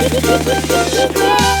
Yeah.